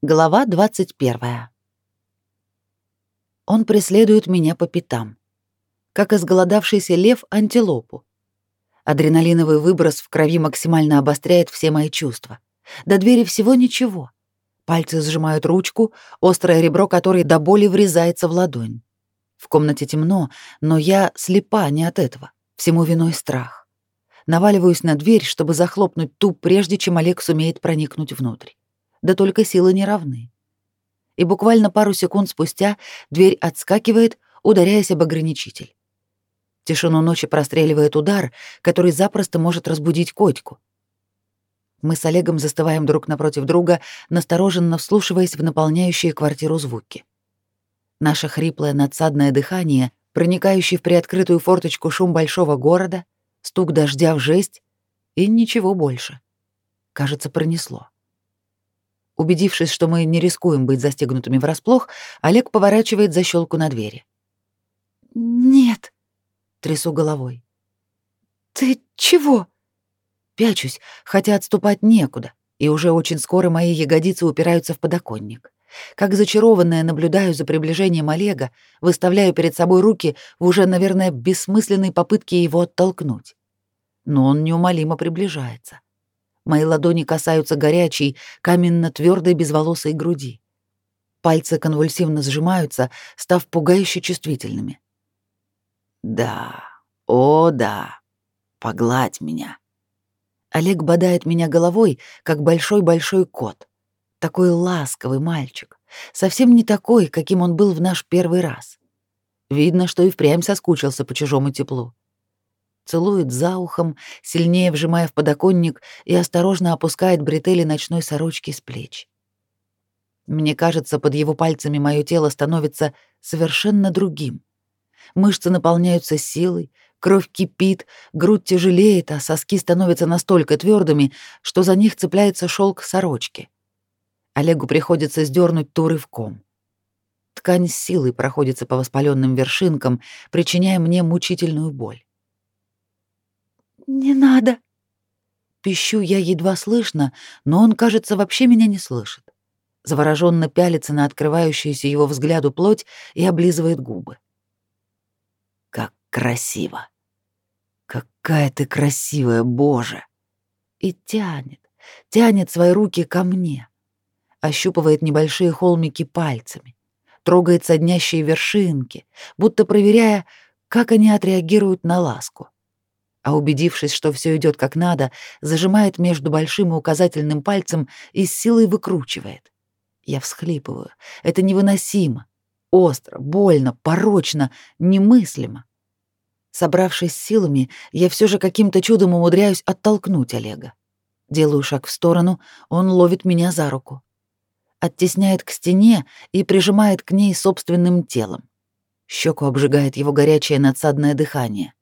Глава 21. Он преследует меня по пятам, как изголодавшийся лев антилопу. Адреналиновый выброс в крови максимально обостряет все мои чувства. До двери всего ничего. Пальцы сжимают ручку, острое ребро которой до боли врезается в ладонь. В комнате темно, но я слепа не от этого. Всему виной страх. Наваливаюсь на дверь, чтобы захлопнуть ту, прежде чем Олег сумеет проникнуть внутрь да только силы не равны. И буквально пару секунд спустя дверь отскакивает, ударяясь об ограничитель. Тишину ночи простреливает удар, который запросто может разбудить котику. Мы с Олегом застываем друг напротив друга, настороженно вслушиваясь в наполняющие квартиру звуки. Наше хриплое надсадное дыхание, проникающий в приоткрытую форточку шум большого города, стук дождя в жесть и ничего больше. Кажется, пронесло. Убедившись, что мы не рискуем быть застегнутыми врасплох, Олег поворачивает защелку на двери. «Нет», — трясу головой. «Ты чего?» Пячусь, хотя отступать некуда, и уже очень скоро мои ягодицы упираются в подоконник. Как зачарованная наблюдаю за приближением Олега, выставляю перед собой руки в уже, наверное, бессмысленной попытке его оттолкнуть. Но он неумолимо приближается. Мои ладони касаются горячей, каменно-твердой безволосой груди. Пальцы конвульсивно сжимаются, став пугающе чувствительными. «Да, о да, погладь меня». Олег бодает меня головой, как большой-большой кот. Такой ласковый мальчик. Совсем не такой, каким он был в наш первый раз. Видно, что и впрямь соскучился по чужому теплу целует за ухом, сильнее вжимая в подоконник и осторожно опускает бретели ночной сорочки с плеч. Мне кажется, под его пальцами мое тело становится совершенно другим. Мышцы наполняются силой, кровь кипит, грудь тяжелеет, а соски становятся настолько твердыми, что за них цепляется шелк сорочки. Олегу приходится сдернуть ту рывком. Ткань с силой проходится по воспаленным вершинкам, причиняя мне мучительную боль. «Не надо!» Пищу я едва слышно, но он, кажется, вообще меня не слышит. Завороженно пялится на открывающуюся его взгляду плоть и облизывает губы. «Как красиво! Какая ты красивая, Боже!» И тянет, тянет свои руки ко мне, ощупывает небольшие холмики пальцами, трогает соднящие вершинки, будто проверяя, как они отреагируют на ласку а убедившись, что все идет как надо, зажимает между большим и указательным пальцем и с силой выкручивает. Я всхлипываю. Это невыносимо. Остро, больно, порочно, немыслимо. Собравшись силами, я все же каким-то чудом умудряюсь оттолкнуть Олега. Делаю шаг в сторону, он ловит меня за руку. Оттесняет к стене и прижимает к ней собственным телом. Щеку обжигает его горячее надсадное дыхание.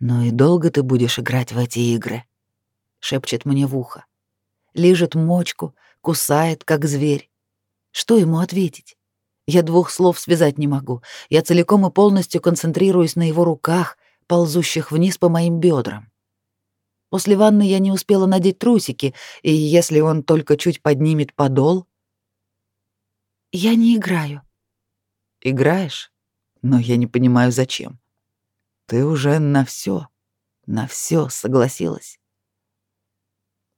«Ну и долго ты будешь играть в эти игры?» — шепчет мне в ухо. Лижет мочку, кусает, как зверь. Что ему ответить? Я двух слов связать не могу. Я целиком и полностью концентрируюсь на его руках, ползущих вниз по моим бедрам. После ванны я не успела надеть трусики, и если он только чуть поднимет подол... Я не играю. Играешь? Но я не понимаю, зачем. Ты уже на все, на все согласилась.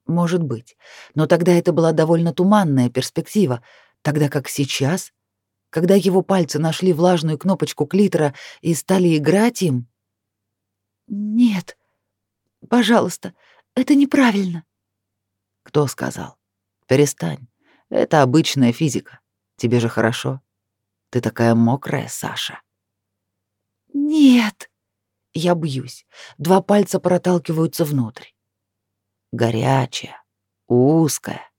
Может быть, но тогда это была довольно туманная перспектива, тогда как сейчас, когда его пальцы нашли влажную кнопочку клитора и стали играть им. Нет. Пожалуйста, это неправильно. Кто сказал? Перестань. Это обычная физика. Тебе же хорошо. Ты такая мокрая, Саша. Нет. Я бьюсь. Два пальца проталкиваются внутрь. Горячая, узкая,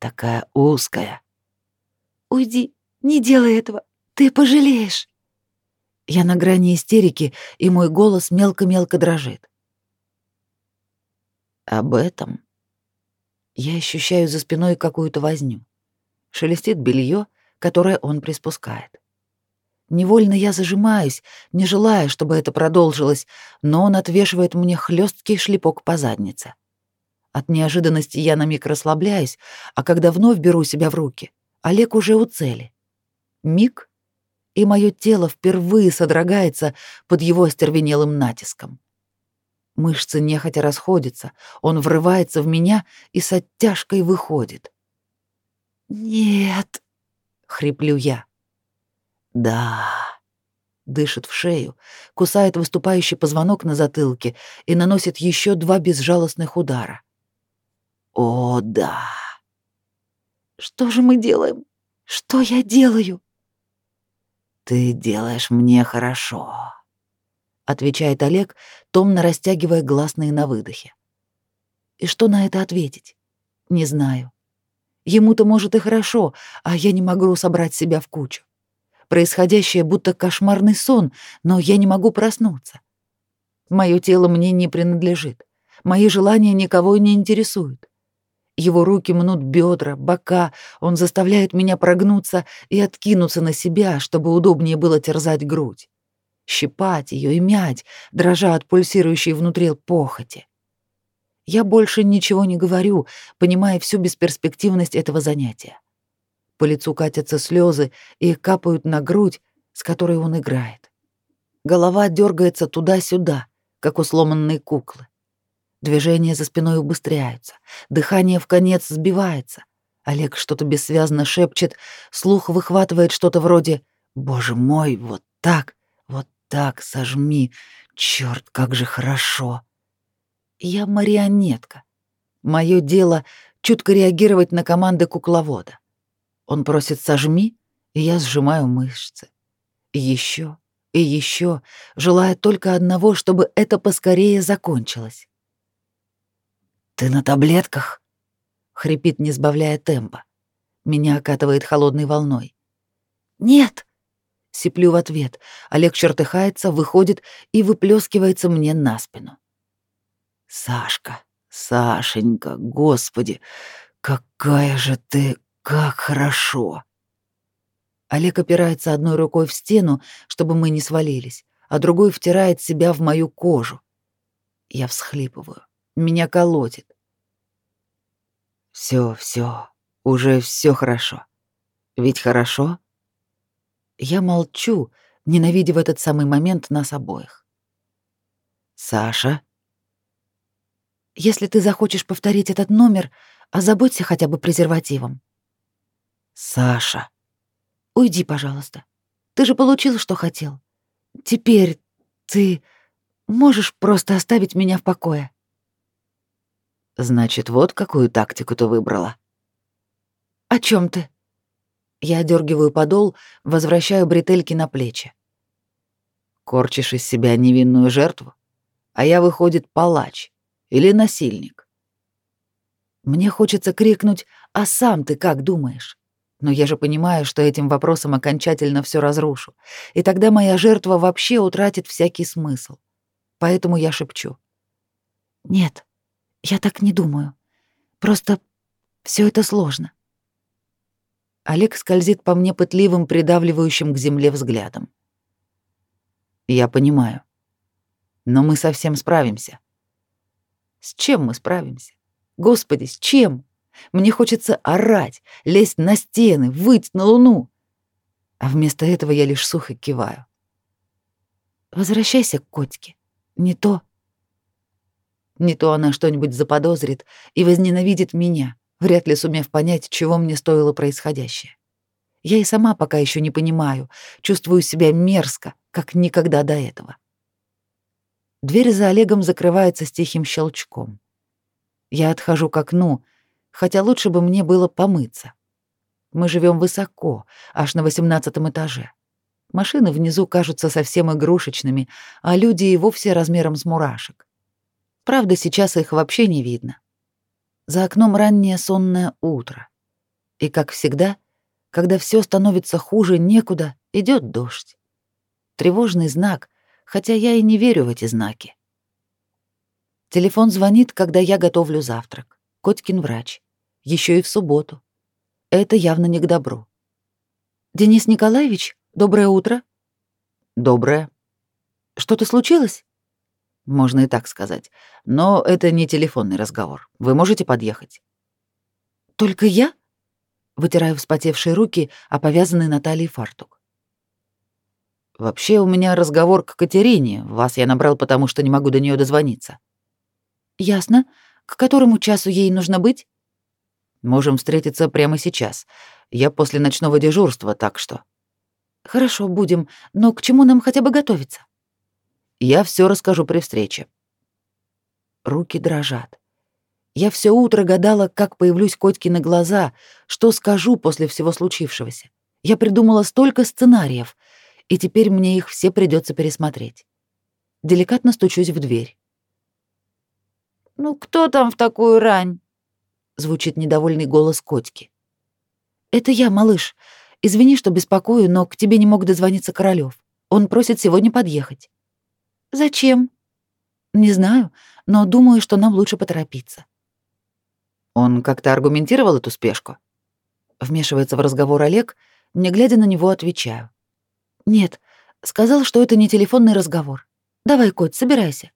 такая узкая. Уйди, не делай этого, ты пожалеешь. Я на грани истерики, и мой голос мелко-мелко дрожит. Об этом я ощущаю за спиной какую-то возню. Шелестит белье, которое он приспускает. Невольно я зажимаюсь, не желая, чтобы это продолжилось, но он отвешивает мне хлесткий шлепок по заднице. От неожиданности я на миг расслабляюсь, а когда вновь беру себя в руки, Олег уже у цели. Миг, и мое тело впервые содрогается под его остервенелым натиском. Мышцы нехотя расходятся, он врывается в меня и с оттяжкой выходит. «Нет», — хриплю я. «Да», — дышит в шею, кусает выступающий позвонок на затылке и наносит еще два безжалостных удара. «О, да!» «Что же мы делаем? Что я делаю?» «Ты делаешь мне хорошо», — отвечает Олег, томно растягивая гласные на выдохе. И что на это ответить? Не знаю. Ему-то, может, и хорошо, а я не могу собрать себя в кучу. Происходящее будто кошмарный сон, но я не могу проснуться. Мое тело мне не принадлежит. Мои желания никого не интересуют. Его руки мнут бедра, бока, он заставляет меня прогнуться и откинуться на себя, чтобы удобнее было терзать грудь щипать ее и мять, дрожа от пульсирующей внутри похоти. Я больше ничего не говорю, понимая всю бесперспективность этого занятия. По лицу катятся слезы и капают на грудь, с которой он играет. Голова дергается туда-сюда, как у сломанной куклы. Движения за спиной убыстряются, дыхание в конец сбивается. Олег что-то бессвязно шепчет, слух выхватывает что-то вроде «Боже мой, вот так!» так сожми. Черт, как же хорошо. Я марионетка. Мое дело чутко реагировать на команды кукловода. Он просит «сожми», и я сжимаю мышцы. И еще, и еще, желая только одного, чтобы это поскорее закончилось. «Ты на таблетках?» — хрипит, не сбавляя темпа. Меня окатывает холодной волной. «Нет!» Сиплю в ответ. Олег чертыхается, выходит и выплескивается мне на спину. «Сашка, Сашенька, господи, какая же ты, как хорошо!» Олег опирается одной рукой в стену, чтобы мы не свалились, а другой втирает себя в мою кожу. Я всхлипываю. Меня колотит. Все, все, уже все хорошо. Ведь хорошо? Я молчу, ненавидя в этот самый момент нас обоих. «Саша?» «Если ты захочешь повторить этот номер, озаботься хотя бы презервативом». «Саша!» «Уйди, пожалуйста. Ты же получил, что хотел. Теперь ты можешь просто оставить меня в покое». «Значит, вот какую тактику ты выбрала». «О чем ты?» Я одергиваю подол, возвращаю бретельки на плечи. Корчишь из себя невинную жертву, а я, выходит, палач или насильник. Мне хочется крикнуть «А сам ты как думаешь?» Но я же понимаю, что этим вопросом окончательно все разрушу, и тогда моя жертва вообще утратит всякий смысл. Поэтому я шепчу. «Нет, я так не думаю. Просто все это сложно. Олег скользит по мне пытливым, придавливающим к земле взглядом. Я понимаю. Но мы совсем справимся. С чем мы справимся? Господи, с чем? Мне хочется орать, лезть на стены, выть на луну. А вместо этого я лишь сухо киваю. Возвращайся к котике. Не то. Не то она что-нибудь заподозрит и возненавидит меня вряд ли сумев понять, чего мне стоило происходящее. Я и сама пока еще не понимаю, чувствую себя мерзко, как никогда до этого. Дверь за Олегом закрывается с тихим щелчком. Я отхожу к окну, хотя лучше бы мне было помыться. Мы живем высоко, аж на восемнадцатом этаже. Машины внизу кажутся совсем игрушечными, а люди и вовсе размером с мурашек. Правда, сейчас их вообще не видно. За окном раннее сонное утро. И, как всегда, когда все становится хуже некуда, идет дождь. Тревожный знак, хотя я и не верю в эти знаки. Телефон звонит, когда я готовлю завтрак. Котькин врач. Еще и в субботу. Это явно не к добру. «Денис Николаевич, доброе утро». «Доброе». «Что-то случилось?» Можно и так сказать. Но это не телефонный разговор. Вы можете подъехать? Только я? Вытираю вспотевшие руки, а повязанный на талии фартук. Вообще у меня разговор к Катерине. Вас я набрал, потому что не могу до нее дозвониться. Ясно. К которому часу ей нужно быть? Можем встретиться прямо сейчас. Я после ночного дежурства, так что. Хорошо, будем. Но к чему нам хотя бы готовиться? Я все расскажу при встрече. Руки дрожат. Я все утро гадала, как появлюсь Котьке на глаза, что скажу после всего случившегося. Я придумала столько сценариев, и теперь мне их все придется пересмотреть. Деликатно стучусь в дверь. «Ну кто там в такую рань?» — звучит недовольный голос Котьки. «Это я, малыш. Извини, что беспокою, но к тебе не мог дозвониться Королёв. Он просит сегодня подъехать». Зачем? Не знаю, но думаю, что нам лучше поторопиться. Он как-то аргументировал эту спешку? Вмешивается в разговор Олег, не глядя на него, отвечаю. Нет, сказал, что это не телефонный разговор. Давай, Кот, собирайся.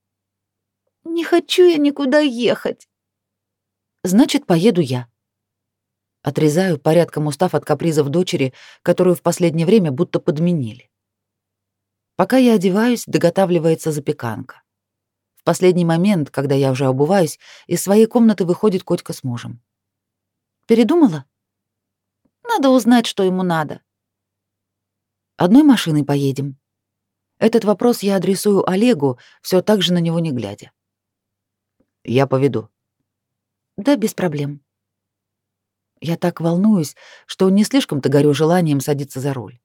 Не хочу я никуда ехать. Значит, поеду я. Отрезаю, порядком устав от капризов дочери, которую в последнее время будто подменили. Пока я одеваюсь, доготавливается запеканка. В последний момент, когда я уже обуваюсь, из своей комнаты выходит Котька с мужем. Передумала? Надо узнать, что ему надо. Одной машиной поедем. Этот вопрос я адресую Олегу, все так же на него не глядя. Я поведу. Да, без проблем. Я так волнуюсь, что не слишком-то горю желанием садиться за руль.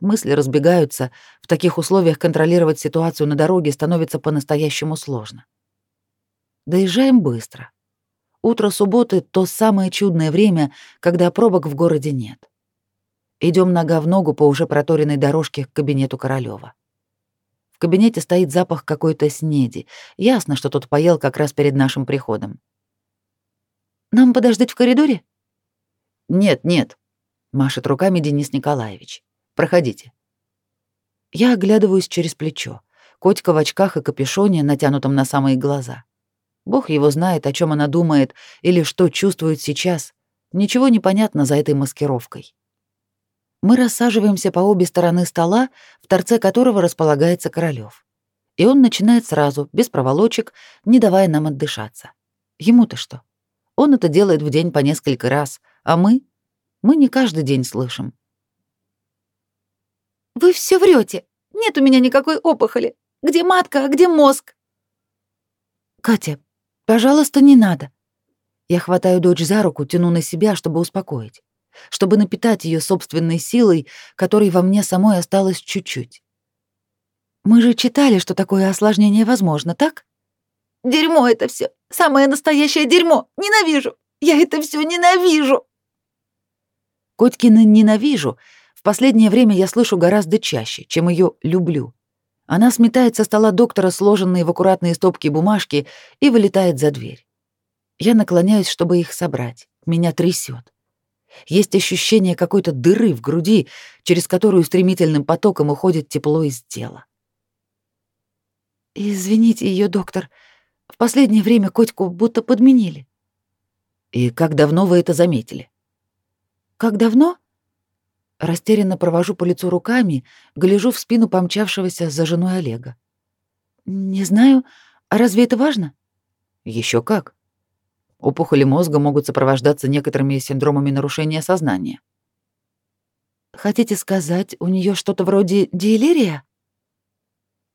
Мысли разбегаются, в таких условиях контролировать ситуацию на дороге становится по-настоящему сложно. Доезжаем быстро. Утро субботы — то самое чудное время, когда пробок в городе нет. Идем нога в ногу по уже проторенной дорожке к кабинету Королёва. В кабинете стоит запах какой-то снеди. Ясно, что тот поел как раз перед нашим приходом. «Нам подождать в коридоре?» «Нет, нет», — машет руками Денис Николаевич. Проходите». Я оглядываюсь через плечо. Котика в очках и капюшоне, натянутом на самые глаза. Бог его знает, о чем она думает или что чувствует сейчас. Ничего не понятно за этой маскировкой. Мы рассаживаемся по обе стороны стола, в торце которого располагается Королёв. И он начинает сразу, без проволочек, не давая нам отдышаться. Ему-то что? Он это делает в день по несколько раз, а мы? Мы не каждый день слышим. Вы все врете. Нет у меня никакой опухоли. Где матка, а где мозг? Катя, пожалуйста, не надо. Я хватаю дочь за руку, тяну на себя, чтобы успокоить, чтобы напитать ее собственной силой, которой во мне самой осталось чуть-чуть. Мы же читали, что такое осложнение возможно, так? Дерьмо это все, самое настоящее дерьмо. Ненавижу. Я это все ненавижу. Котькина ненавижу в последнее время я слышу гораздо чаще, чем ее люблю. Она сметает со стола доктора сложенные в аккуратные стопки бумажки и вылетает за дверь. Я наклоняюсь, чтобы их собрать. Меня трясет. Есть ощущение какой-то дыры в груди, через которую стремительным потоком уходит тепло из тела. «Извините ее, доктор. В последнее время котику будто подменили». «И как давно вы это заметили?» «Как давно?» Растерянно провожу по лицу руками, гляжу в спину помчавшегося за женой Олега. «Не знаю. А разве это важно?» Еще как. Опухоли мозга могут сопровождаться некоторыми синдромами нарушения сознания. Хотите сказать, у нее что-то вроде диэлерия?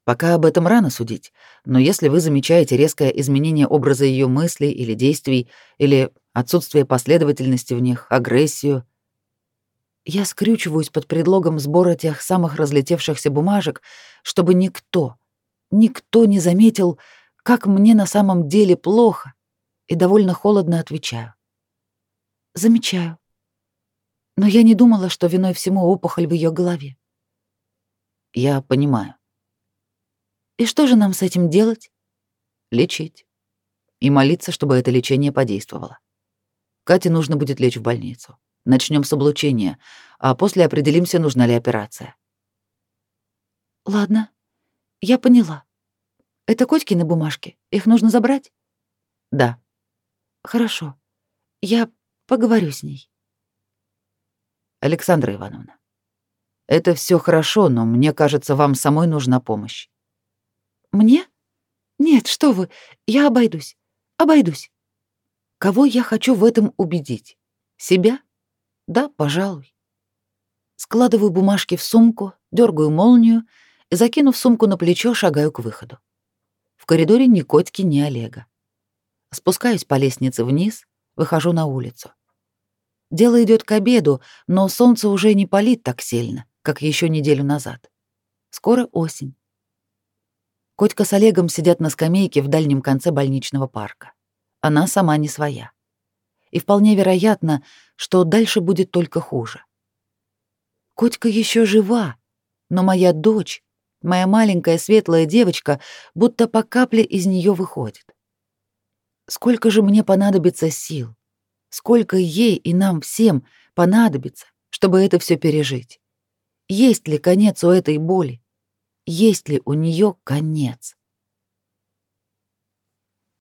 Пока об этом рано судить, но если вы замечаете резкое изменение образа ее мыслей или действий, или отсутствие последовательности в них, агрессию, я скрючиваюсь под предлогом сбора тех самых разлетевшихся бумажек, чтобы никто, никто не заметил, как мне на самом деле плохо, и довольно холодно отвечаю. Замечаю. Но я не думала, что виной всему опухоль в ее голове. Я понимаю. И что же нам с этим делать? Лечить. И молиться, чтобы это лечение подействовало. Кате нужно будет лечь в больницу. Начнем с облучения, а после определимся, нужна ли операция. Ладно, я поняла. Это Котькины бумажки. Их нужно забрать? Да. Хорошо. Я поговорю с ней. Александра Ивановна, это все хорошо, но мне кажется, вам самой нужна помощь. Мне? Нет, что вы, я обойдусь. Обойдусь. Кого я хочу в этом убедить? Себя? Да, пожалуй. Складываю бумажки в сумку, дергаю молнию и, закинув сумку на плечо, шагаю к выходу. В коридоре ни Котьки, ни Олега. Спускаюсь по лестнице вниз, выхожу на улицу. Дело идет к обеду, но солнце уже не палит так сильно, как еще неделю назад. Скоро осень. Котька с Олегом сидят на скамейке в дальнем конце больничного парка. Она сама не своя. И вполне вероятно, что дальше будет только хуже. Котька еще жива, но моя дочь, моя маленькая светлая девочка, будто по капле из нее выходит. Сколько же мне понадобится сил, сколько ей и нам всем понадобится, чтобы это все пережить? Есть ли конец у этой боли? Есть ли у нее конец?